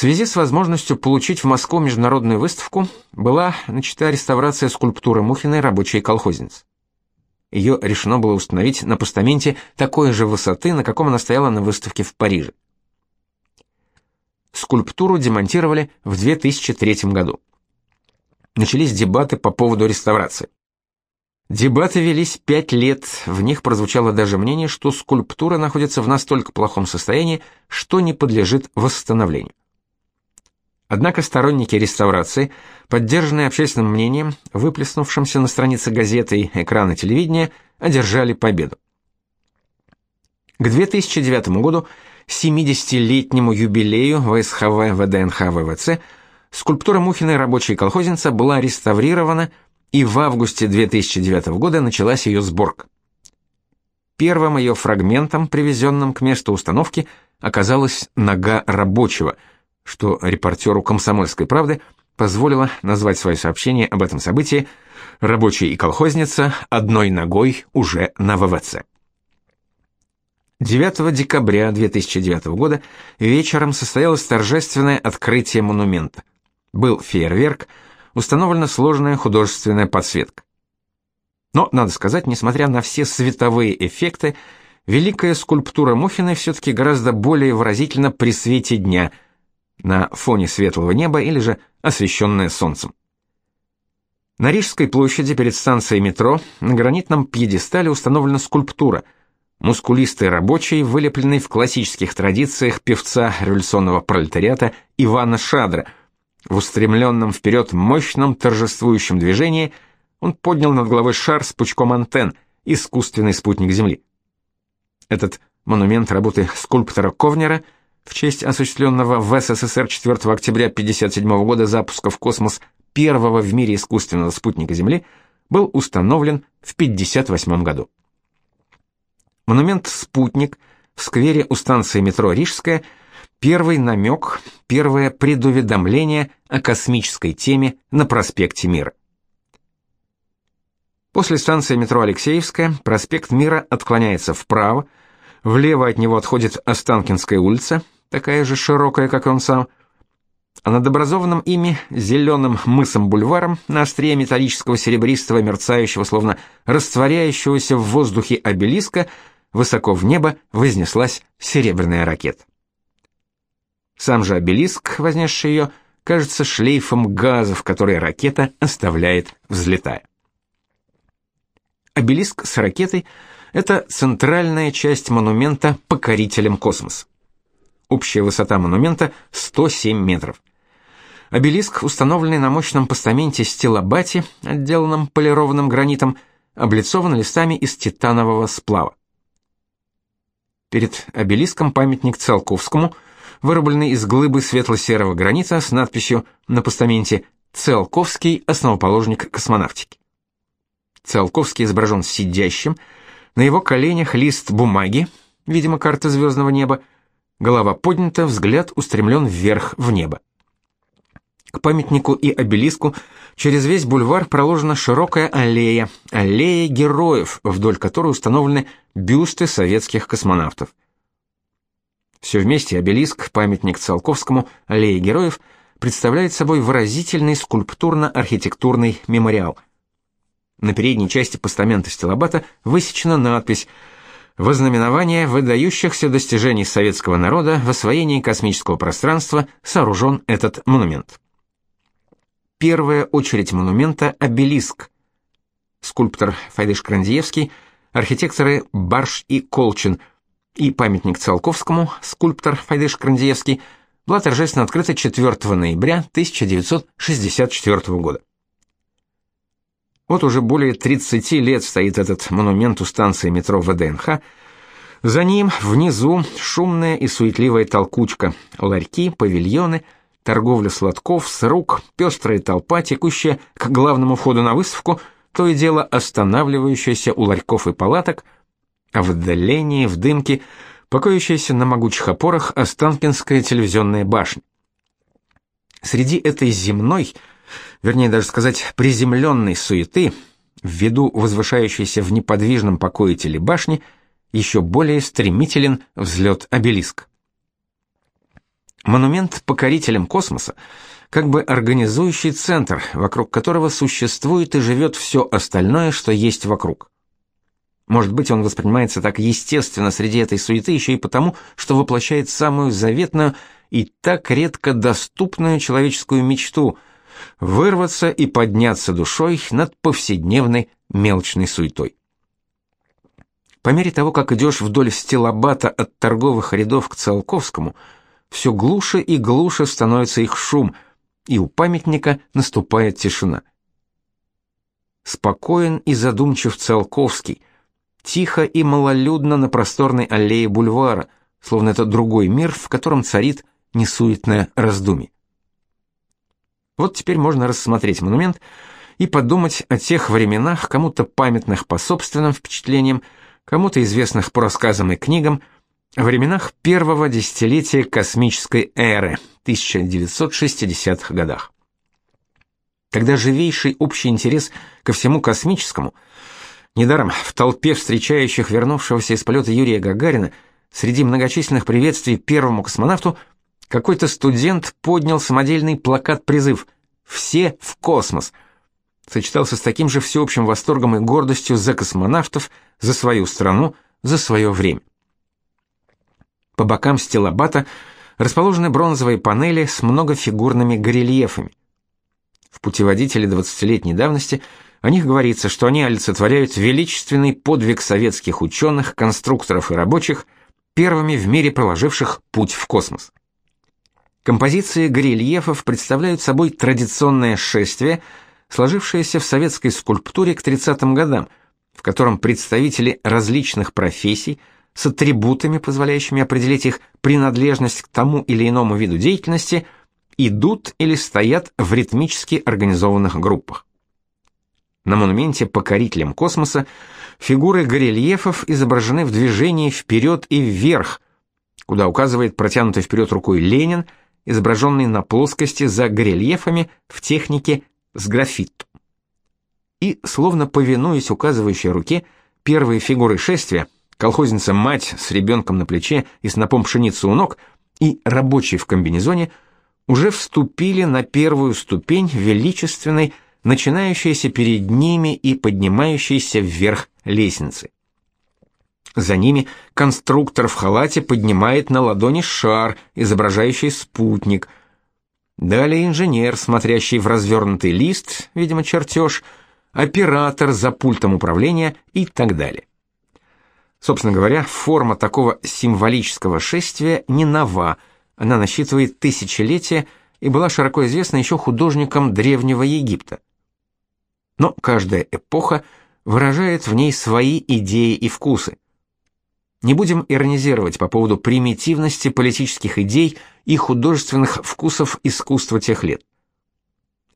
связи с возможностью получить в Москву международную выставку была начата реставрация скульптуры Мухиной рабочей колхозницы. Ее решено было установить на постаменте такой же высоты, на каком она стояла на выставке в Париже. Скульптуру демонтировали в 2003 году. Начались дебаты по поводу реставрации. Дебаты велись пять лет, в них прозвучало даже мнение, что скульптура находится в настолько плохом состоянии, что не подлежит восстановлению. Однако сторонники реставрации, поддержанные общественным мнением, выплеснувшимся на странице газеты и экрана телевидения, одержали победу. К 2009 году, 70-летнему юбилею ВСХВ ВДНХ ВВЦ, скульптура Мухиной рабочей колхозница была реставрирована, и в августе 2009 года началась ее сборка. Первым ее фрагментом, привезенным к месту установки, оказалась нога рабочего – что репортеру «Комсомольской правды» позволило назвать свое сообщение об этом событии «Рабочий и колхозница одной ногой уже на ВВЦ». 9 декабря 2009 года вечером состоялось торжественное открытие монумента. Был фейерверк, установлена сложная художественная подсветка. Но, надо сказать, несмотря на все световые эффекты, великая скульптура Мухиной все-таки гораздо более выразительна при свете дня – на фоне светлого неба или же освещенное солнцем. На Рижской площади перед станцией метро на гранитном пьедестале установлена скульптура мускулистый рабочий, вылепленный в классических традициях певца революционного пролетариата Ивана Шадра. В устремленном вперед мощном торжествующем движении он поднял над головой шар с пучком антенн, искусственный спутник Земли. Этот монумент работы скульптора Ковнера – в честь осуществленного в СССР 4 октября 1957 года запуска в космос первого в мире искусственного спутника Земли был установлен в 1958 году. Монумент «Спутник» в сквере у станции метро Рижская первый намек, первое предуведомление о космической теме на проспекте Мира. После станции метро Алексеевская проспект Мира отклоняется вправо, влево от него отходит Останкинская улица, такая же широкая, как он сам, а над образованным ими зеленым мысом-бульваром на острие металлического серебристого мерцающего, словно растворяющегося в воздухе обелиска, высоко в небо вознеслась серебряная ракета. Сам же обелиск, вознесший ее, кажется шлейфом газов, которые ракета оставляет, взлетая. Обелиск с ракетой — это центральная часть монумента покорителям космоса. Общая высота монумента 107 метров. Обелиск, установленный на мощном постаменте стилобати, отделанном полированным гранитом, облицован листами из титанового сплава. Перед обелиском памятник Циолковскому, вырубленный из глыбы светло-серого гранита с надписью на постаменте «Циолковский, основоположник космонавтики». Циолковский изображен сидящим, на его коленях лист бумаги, видимо, карта звездного неба, Голова поднята, взгляд устремлен вверх в небо. К памятнику и обелиску через весь бульвар проложена широкая аллея, аллея героев, вдоль которой установлены бюсты советских космонавтов. Все вместе обелиск, памятник Циолковскому, аллея героев представляет собой выразительный скульптурно-архитектурный мемориал. На передней части постамента стилобата высечена надпись Вознаменование выдающихся достижений советского народа в освоении космического пространства сооружен этот монумент. Первая очередь монумента обелиск. Скульптор Файдыш Крандиевский, архитекторы Барш и Колчин и памятник Циолковскому, скульптор Файдыш Крандиевский, была торжественно открыта 4 ноября 1964 года. Вот уже более 30 лет стоит этот монумент у станции метро ВДНХ. За ним внизу шумная и суетливая толкучка, ларьки, павильоны, торговля сладков, с рук, пестрая толпа, текущая к главному входу на выставку, то и дело останавливающаяся у ларьков и палаток, а в отдалении, в дымке, покоящаяся на могучих опорах Останкинская телевизионная башня. Среди этой земной, вернее даже сказать, приземленной суеты, ввиду возвышающейся в неподвижном покое телебашни, еще более стремителен взлет обелиск. Монумент покорителям космоса как бы организующий центр, вокруг которого существует и живет все остальное, что есть вокруг. Может быть, он воспринимается так естественно среди этой суеты еще и потому, что воплощает самую заветную и так редко доступную человеческую мечту вырваться и подняться душой над повседневной мелочной суетой. По мере того, как идешь вдоль стилобата от торговых рядов к Циолковскому, все глуше и глуше становится их шум, и у памятника наступает тишина. Спокоен и задумчив Циолковский, тихо и малолюдно на просторной аллее бульвара, словно это другой мир, в котором царит несуетное раздумье. Вот теперь можно рассмотреть монумент и подумать о тех временах, кому-то памятных по собственным впечатлениям, кому-то известных по рассказам и книгам, о временах первого десятилетия космической эры, 1960-х годах. Когда живейший общий интерес ко всему космическому, недаром в толпе встречающих вернувшегося из полета Юрия Гагарина, среди многочисленных приветствий первому космонавту, какой-то студент поднял самодельный плакат-призыв «Все в космос», сочетался с таким же всеобщим восторгом и гордостью за космонавтов, за свою страну, за свое время. По бокам стилобата расположены бронзовые панели с многофигурными горельефами. В путеводителе 20-летней давности о них говорится, что они олицетворяют величественный подвиг советских ученых, конструкторов и рабочих, первыми в мире проложивших путь в космос. Композиции горельефов представляют собой традиционное шествие – сложившееся в советской скульптуре к 30-м годам, в котором представители различных профессий с атрибутами, позволяющими определить их принадлежность к тому или иному виду деятельности, идут или стоят в ритмически организованных группах. На монументе покорителям космоса фигуры горельефов изображены в движении вперед и вверх, куда указывает протянутый вперед рукой Ленин, изображенный на плоскости за горельефами в технике с графиту. И, словно повинуясь указывающей руке, первые фигуры шествия, колхозница-мать с ребенком на плече и с напом пшеницы у ног, и рабочий в комбинезоне, уже вступили на первую ступень величественной, начинающейся перед ними и поднимающейся вверх лестницы. За ними конструктор в халате поднимает на ладони шар, изображающий спутник – Далее инженер, смотрящий в развернутый лист, видимо, чертеж, оператор за пультом управления и так далее. Собственно говоря, форма такого символического шествия не нова, она насчитывает тысячелетия и была широко известна еще художникам Древнего Египта. Но каждая эпоха выражает в ней свои идеи и вкусы. Не будем иронизировать по поводу примитивности политических идей и художественных вкусов искусства тех лет.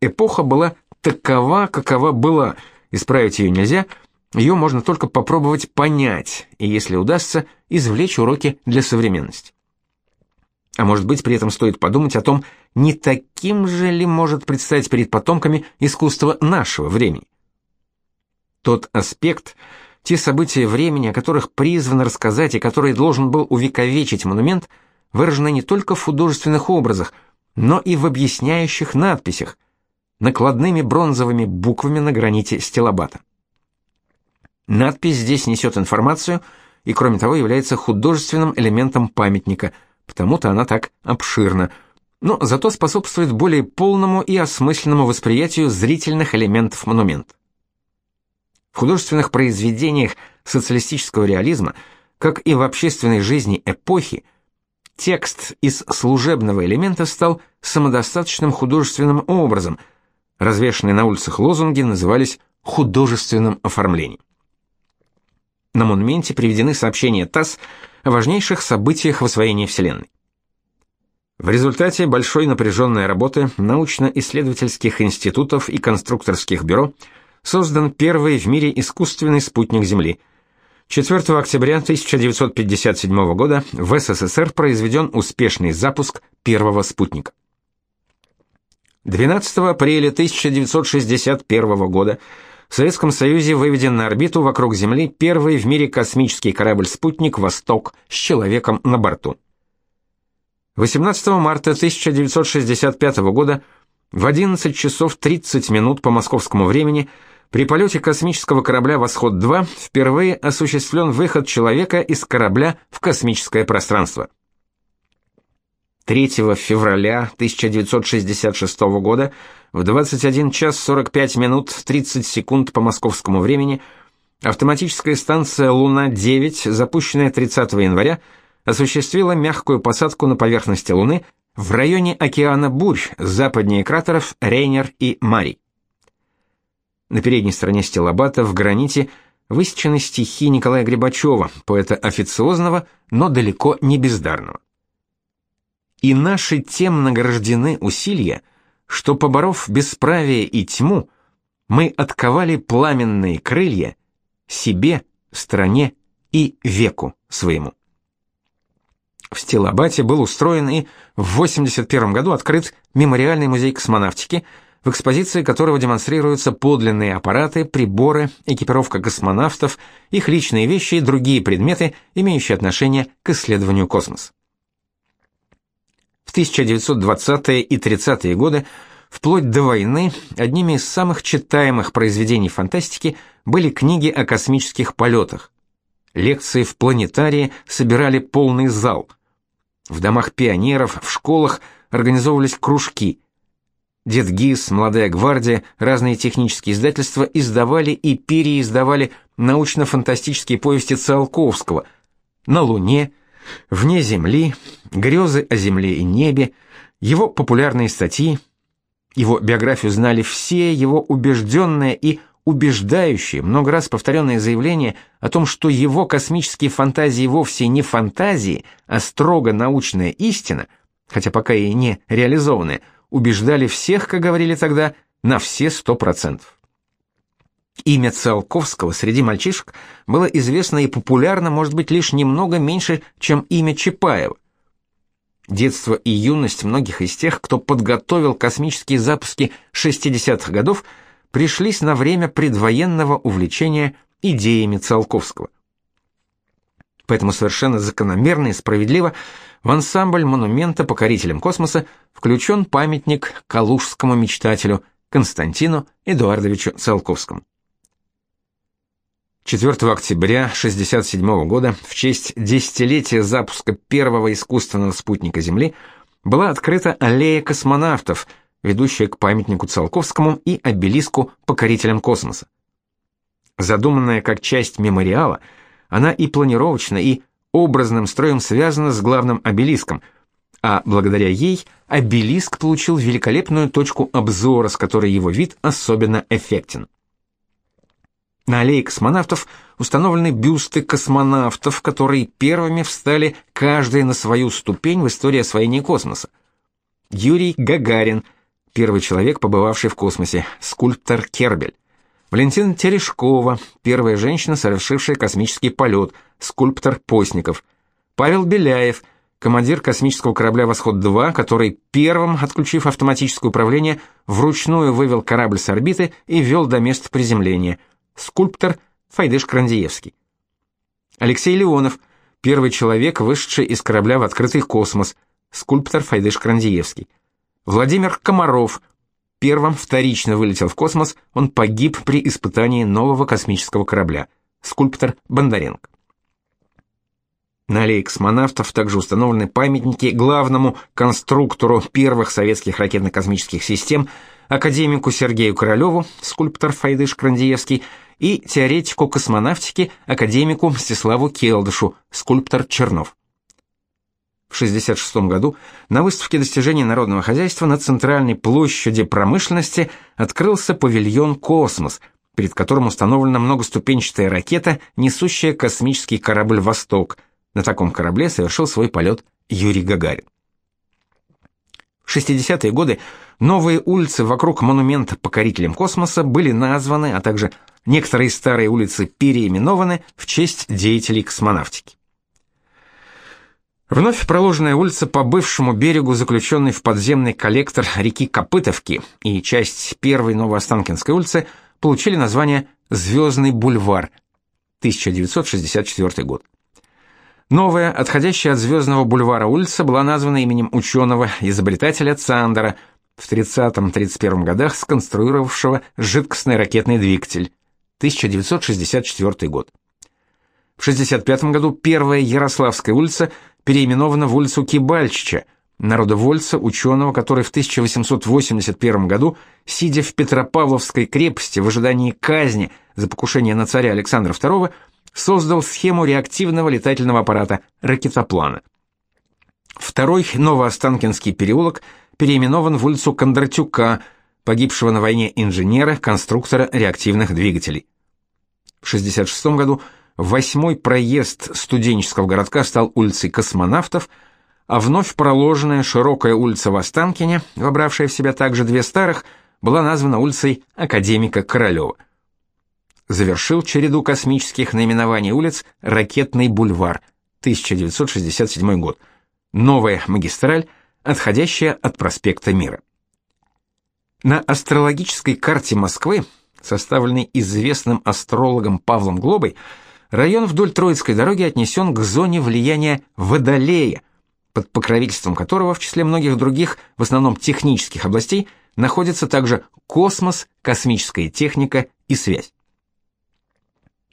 Эпоха была такова, какова была, исправить ее нельзя, ее можно только попробовать понять, и если удастся, извлечь уроки для современности. А может быть, при этом стоит подумать о том, не таким же ли может предстать перед потомками искусство нашего времени. Тот аспект – те события времени, о которых призван рассказать и которые должен был увековечить монумент, выражены не только в художественных образах, но и в объясняющих надписях, накладными бронзовыми буквами на граните стилобата. Надпись здесь несет информацию и, кроме того, является художественным элементом памятника, потому-то она так обширна, но зато способствует более полному и осмысленному восприятию зрительных элементов монумента. В художественных произведениях социалистического реализма, как и в общественной жизни эпохи, текст из служебного элемента стал самодостаточным художественным образом. Развешанные на улицах лозунги назывались художественным оформлением. На монументе приведены сообщения ТАСС о важнейших событиях в освоении Вселенной. В результате большой напряженной работы научно-исследовательских институтов и конструкторских бюро – создан первый в мире искусственный спутник Земли. 4 октября 1957 года в СССР произведен успешный запуск первого спутника. 12 апреля 1961 года в Советском Союзе выведен на орбиту вокруг Земли первый в мире космический корабль-спутник «Восток» с человеком на борту. 18 марта 1965 года в 11 часов 30 минут по московскому времени при полете космического корабля «Восход-2» впервые осуществлен выход человека из корабля в космическое пространство. 3 февраля 1966 года в 21 час 45 минут 30 секунд по московскому времени автоматическая станция «Луна-9», запущенная 30 января, осуществила мягкую посадку на поверхности Луны в районе океана Бурь, западнее кратеров Рейнер и Мари. На передней стороне стилобата в граните высечены стихи Николая Грибачева, поэта официозного, но далеко не бездарного. «И наши тем награждены усилия, что, поборов бесправие и тьму, мы отковали пламенные крылья себе, стране и веку своему». В Стилобате был устроен и в 81 году открыт мемориальный музей космонавтики, в экспозиции которого демонстрируются подлинные аппараты, приборы, экипировка космонавтов, их личные вещи и другие предметы, имеющие отношение к исследованию космоса. В 1920-е и 30-е годы, вплоть до войны, одними из самых читаемых произведений фантастики были книги о космических полетах. Лекции в планетарии собирали полный зал. В домах пионеров, в школах организовывались кружки. Дед ГИС, Молодая гвардия, разные технические издательства издавали и переиздавали научно-фантастические повести Циолковского «На Луне», «Вне Земли», «Грезы о Земле и небе», его популярные статьи. Его биографию знали все, его убежденное и убеждающее, много раз повторенное заявление о том, что его космические фантазии вовсе не фантазии, а строго научная истина, хотя пока и не реализованная, убеждали всех, как говорили тогда, на все сто процентов. Имя Циолковского среди мальчишек было известно и популярно, может быть, лишь немного меньше, чем имя Чапаева. Детство и юность многих из тех, кто подготовил космические запуски 60-х годов – пришлись на время предвоенного увлечения идеями Циолковского. Поэтому совершенно закономерно и справедливо в ансамбль монумента покорителям космоса включен памятник калужскому мечтателю Константину Эдуардовичу Циолковскому. 4 октября 1967 года в честь десятилетия запуска первого искусственного спутника Земли была открыта аллея космонавтов – ведущая к памятнику Циолковскому и обелиску покорителям космоса. Задуманная как часть мемориала, она и планировочно, и образным строем связана с главным обелиском, а благодаря ей обелиск получил великолепную точку обзора, с которой его вид особенно эффектен. На аллее космонавтов установлены бюсты космонавтов, которые первыми встали каждый на свою ступень в истории освоения космоса. Юрий Гагарин, первый человек, побывавший в космосе, скульптор Кербель. Валентина Терешкова, первая женщина, совершившая космический полет, скульптор Постников. Павел Беляев, командир космического корабля «Восход-2», который первым, отключив автоматическое управление, вручную вывел корабль с орбиты и вел до места приземления. Скульптор Файдыш Крандиевский. Алексей Леонов, первый человек, вышедший из корабля в открытый космос, скульптор Файдыш Крандиевский. Владимир Комаров первым вторично вылетел в космос, он погиб при испытании нового космического корабля. Скульптор Бондаренко. На аллее космонавтов также установлены памятники главному конструктору первых советских ракетно-космических систем, академику Сергею Королеву, скульптор Файдыш Крандиевский, и теоретику космонавтики, академику Мстиславу Келдышу, скульптор Чернов. В 1966 году на выставке достижений народного хозяйства на центральной площади промышленности открылся павильон «Космос», перед которым установлена многоступенчатая ракета, несущая космический корабль «Восток». На таком корабле совершил свой полет Юрий Гагарин. В 60-е годы новые улицы вокруг монумента покорителям космоса были названы, а также некоторые старые улицы переименованы в честь деятелей космонавтики. Вновь проложенная улица по бывшему берегу, заключенной в подземный коллектор реки Копытовки, и часть первой Новоостанкинской улицы получили название «Звездный бульвар» 1964 год. Новая, отходящая от Звездного бульвара улица была названа именем ученого-изобретателя Цандера, в 30-31 годах сконструировавшего жидкостный ракетный двигатель. 1964 год. В 65 году первая Ярославская улица переименована в улицу Кибальчича, народовольца, ученого, который в 1881 году, сидя в Петропавловской крепости в ожидании казни за покушение на царя Александра II, создал схему реактивного летательного аппарата ракетоплана. Второй Новоостанкинский переулок переименован в улицу Кондратюка, погибшего на войне инженера, конструктора реактивных двигателей. В 66 году восьмой проезд студенческого городка стал улицей космонавтов, а вновь проложенная широкая улица в Останкине, вобравшая в себя также две старых, была названа улицей академика Королева. Завершил череду космических наименований улиц Ракетный бульвар, 1967 год. Новая магистраль, отходящая от проспекта Мира. На астрологической карте Москвы, составленной известным астрологом Павлом Глобой, район вдоль Троицкой дороги отнесен к зоне влияния Водолея – под покровительством которого в числе многих других, в основном технических областей, находится также космос, космическая техника и связь.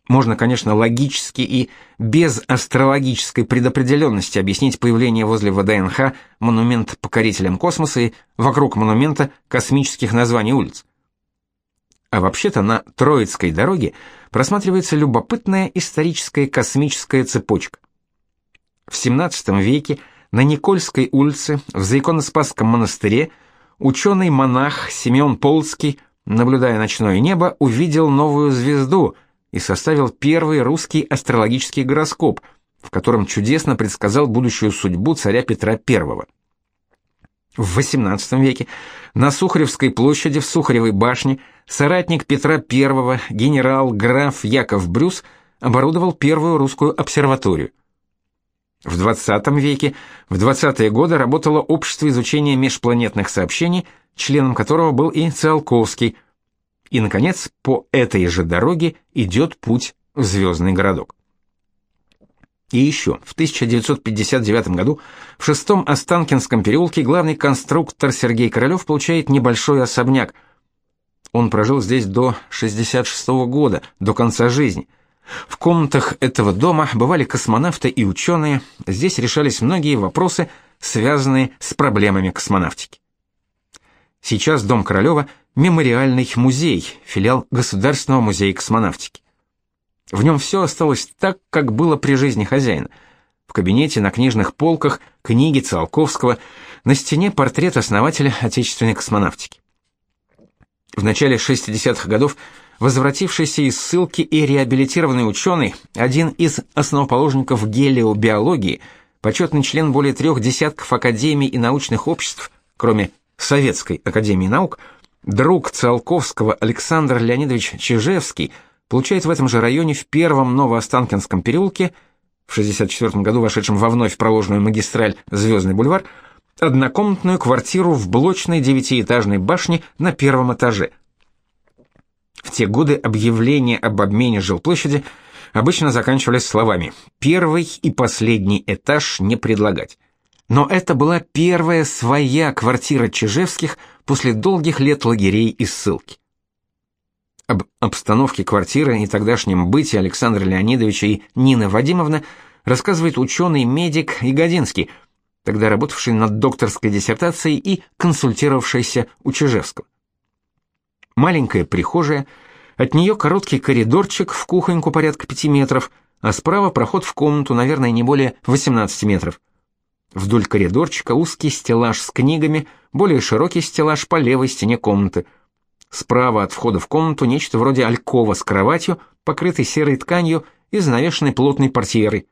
Можно, конечно, логически и без астрологической предопределенности объяснить появление возле ВДНХ монумента покорителям космоса и вокруг монумента космических названий улиц. А вообще-то на Троицкой дороге просматривается любопытная историческая космическая цепочка. В XVII веке на Никольской улице в Заиконоспасском монастыре ученый-монах Семен Полский, наблюдая ночное небо, увидел новую звезду и составил первый русский астрологический гороскоп, в котором чудесно предсказал будущую судьбу царя Петра I. В XVIII веке на Сухаревской площади в Сухаревой башне соратник Петра I, генерал-граф Яков Брюс, оборудовал первую русскую обсерваторию. В 20 веке, в 20-е годы работало общество изучения межпланетных сообщений, членом которого был и Циолковский. И, наконец, по этой же дороге идет путь в звездный городок. И еще, в 1959 году в шестом Останкинском переулке главный конструктор Сергей Королёв получает небольшой особняк. Он прожил здесь до 66 -го года, до конца жизни – в комнатах этого дома бывали космонавты и ученые, здесь решались многие вопросы, связанные с проблемами космонавтики. Сейчас дом Королева – мемориальный музей, филиал Государственного музея космонавтики. В нем все осталось так, как было при жизни хозяина. В кабинете на книжных полках книги Циолковского, на стене портрет основателя отечественной космонавтики. В начале 60-х годов возвратившийся из ссылки и реабилитированный ученый, один из основоположников гелиобиологии, почетный член более трех десятков академий и научных обществ, кроме Советской академии наук, друг Циолковского Александр Леонидович Чижевский получает в этом же районе в первом Новоостанкинском переулке, в 64 году вошедшем во вновь проложенную магистраль Звездный бульвар, однокомнатную квартиру в блочной девятиэтажной башне на первом этаже – в те годы объявления об обмене жилплощади обычно заканчивались словами «первый и последний этаж не предлагать». Но это была первая своя квартира Чижевских после долгих лет лагерей и ссылки. Об обстановке квартиры и тогдашнем быте Александра Леонидовича и Нины Вадимовны рассказывает ученый-медик Ягодинский, тогда работавший над докторской диссертацией и консультировавшийся у Чижевского маленькая прихожая, от нее короткий коридорчик в кухоньку порядка 5 метров, а справа проход в комнату, наверное, не более 18 метров. Вдоль коридорчика узкий стеллаж с книгами, более широкий стеллаж по левой стене комнаты. Справа от входа в комнату нечто вроде алькова с кроватью, покрытой серой тканью и занавешенной плотной портьерой.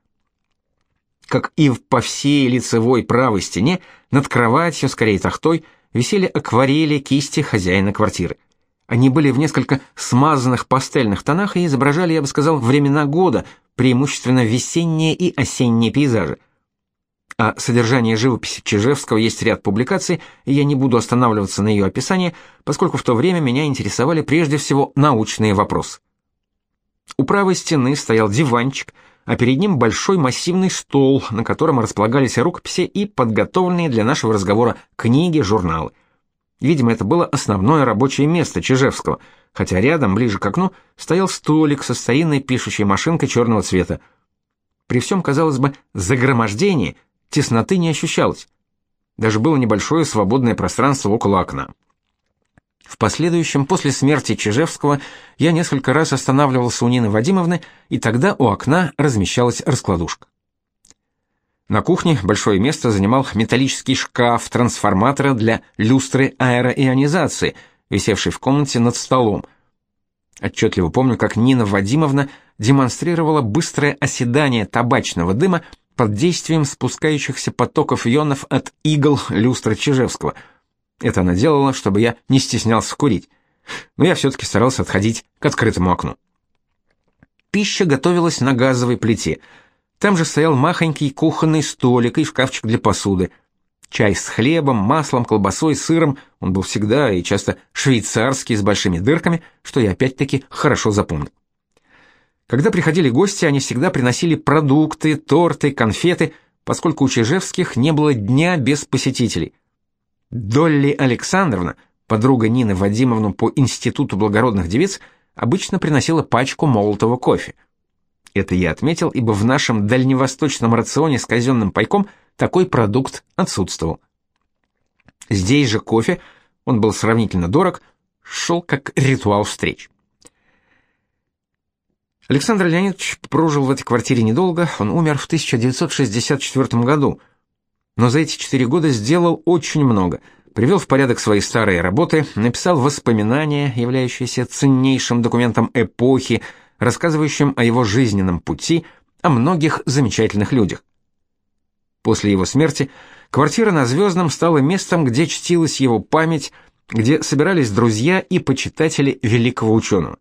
Как и по всей лицевой правой стене, над кроватью, скорее тахтой, висели акварели кисти хозяина квартиры. Они были в несколько смазанных пастельных тонах и изображали, я бы сказал, времена года, преимущественно весенние и осенние пейзажи. О содержании живописи Чижевского есть ряд публикаций, и я не буду останавливаться на ее описании, поскольку в то время меня интересовали прежде всего научные вопросы. У правой стены стоял диванчик, а перед ним большой массивный стол, на котором располагались рукописи и подготовленные для нашего разговора книги, журналы. Видимо, это было основное рабочее место Чижевского, хотя рядом, ближе к окну, стоял столик со старинной пишущей машинкой черного цвета. При всем, казалось бы, загромождении тесноты не ощущалось. Даже было небольшое свободное пространство около окна. В последующем, после смерти Чижевского, я несколько раз останавливался у Нины Вадимовны, и тогда у окна размещалась раскладушка. На кухне большое место занимал металлический шкаф трансформатора для люстры аэроионизации, висевший в комнате над столом. Отчетливо помню, как Нина Вадимовна демонстрировала быстрое оседание табачного дыма под действием спускающихся потоков ионов от игл люстры Чижевского – это она делала, чтобы я не стеснялся курить. Но я все-таки старался отходить к открытому окну. Пища готовилась на газовой плите. Там же стоял махонький кухонный столик и шкафчик для посуды. Чай с хлебом, маслом, колбасой, сыром, он был всегда и часто швейцарский с большими дырками, что я опять-таки хорошо запомнил. Когда приходили гости, они всегда приносили продукты, торты, конфеты, поскольку у Чижевских не было дня без посетителей. Долли Александровна, подруга Нины Вадимовны по Институту благородных девиц, обычно приносила пачку молотого кофе. Это я отметил, ибо в нашем дальневосточном рационе с казенным пайком такой продукт отсутствовал. Здесь же кофе, он был сравнительно дорог, шел как ритуал встреч. Александр Леонидович прожил в этой квартире недолго, он умер в 1964 году, но за эти четыре года сделал очень много. Привел в порядок свои старые работы, написал воспоминания, являющиеся ценнейшим документом эпохи, рассказывающим о его жизненном пути, о многих замечательных людях. После его смерти квартира на Звездном стала местом, где чтилась его память, где собирались друзья и почитатели великого ученого.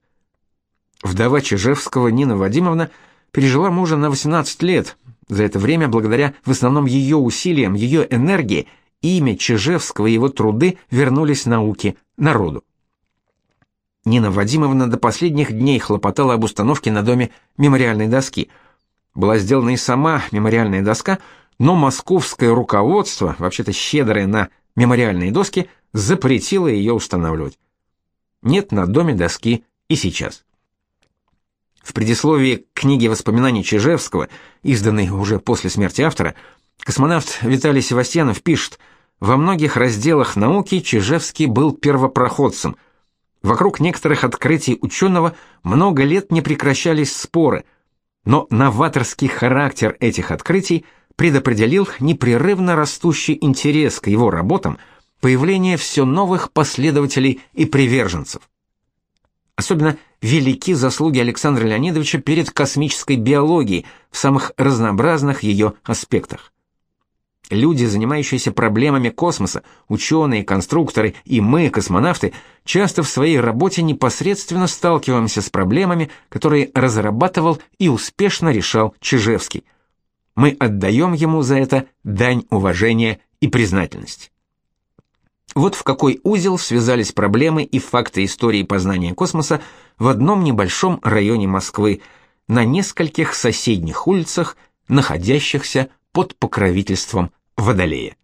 Вдова Чижевского Нина Вадимовна пережила мужа на 18 лет, за это время, благодаря в основном ее усилиям, ее энергии, имя Чижевского и его труды вернулись науке, народу. Нина Вадимовна до последних дней хлопотала об установке на доме мемориальной доски. Была сделана и сама мемориальная доска, но московское руководство, вообще-то щедрое на мемориальные доски, запретило ее устанавливать. Нет на доме доски и сейчас. В предисловии к книге воспоминаний Чижевского, изданной уже после смерти автора, космонавт Виталий Севастьянов пишет: "Во многих разделах науки Чижевский был первопроходцем. Вокруг некоторых открытий ученого много лет не прекращались споры, но новаторский характер этих открытий предопределил непрерывно растущий интерес к его работам, появление все новых последователей и приверженцев. Особенно велики заслуги Александра Леонидовича перед космической биологией в самых разнообразных ее аспектах. Люди, занимающиеся проблемами космоса, ученые, конструкторы и мы, космонавты, часто в своей работе непосредственно сталкиваемся с проблемами, которые разрабатывал и успешно решал Чижевский. Мы отдаем ему за это дань уважения и признательности. Вот в какой узел связались проблемы и факты истории познания космоса в одном небольшом районе Москвы, на нескольких соседних улицах, находящихся под покровительством Водолея.